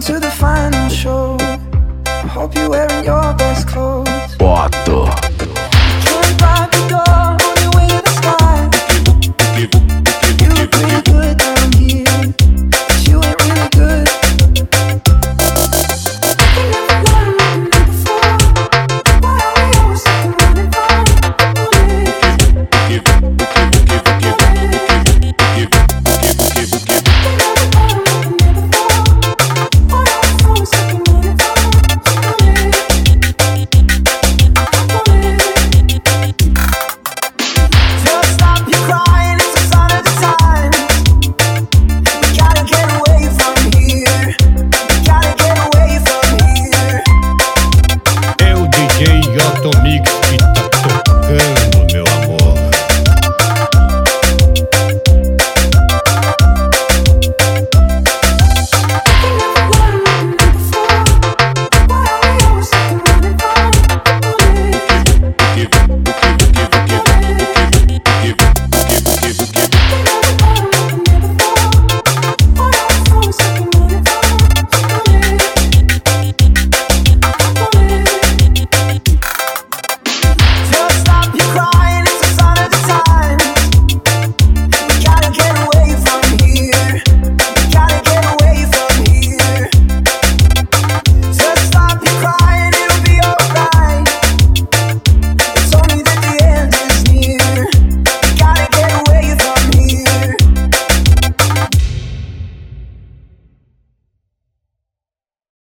to the final show. Hope you're wearing your best clothes. Boto. Mix.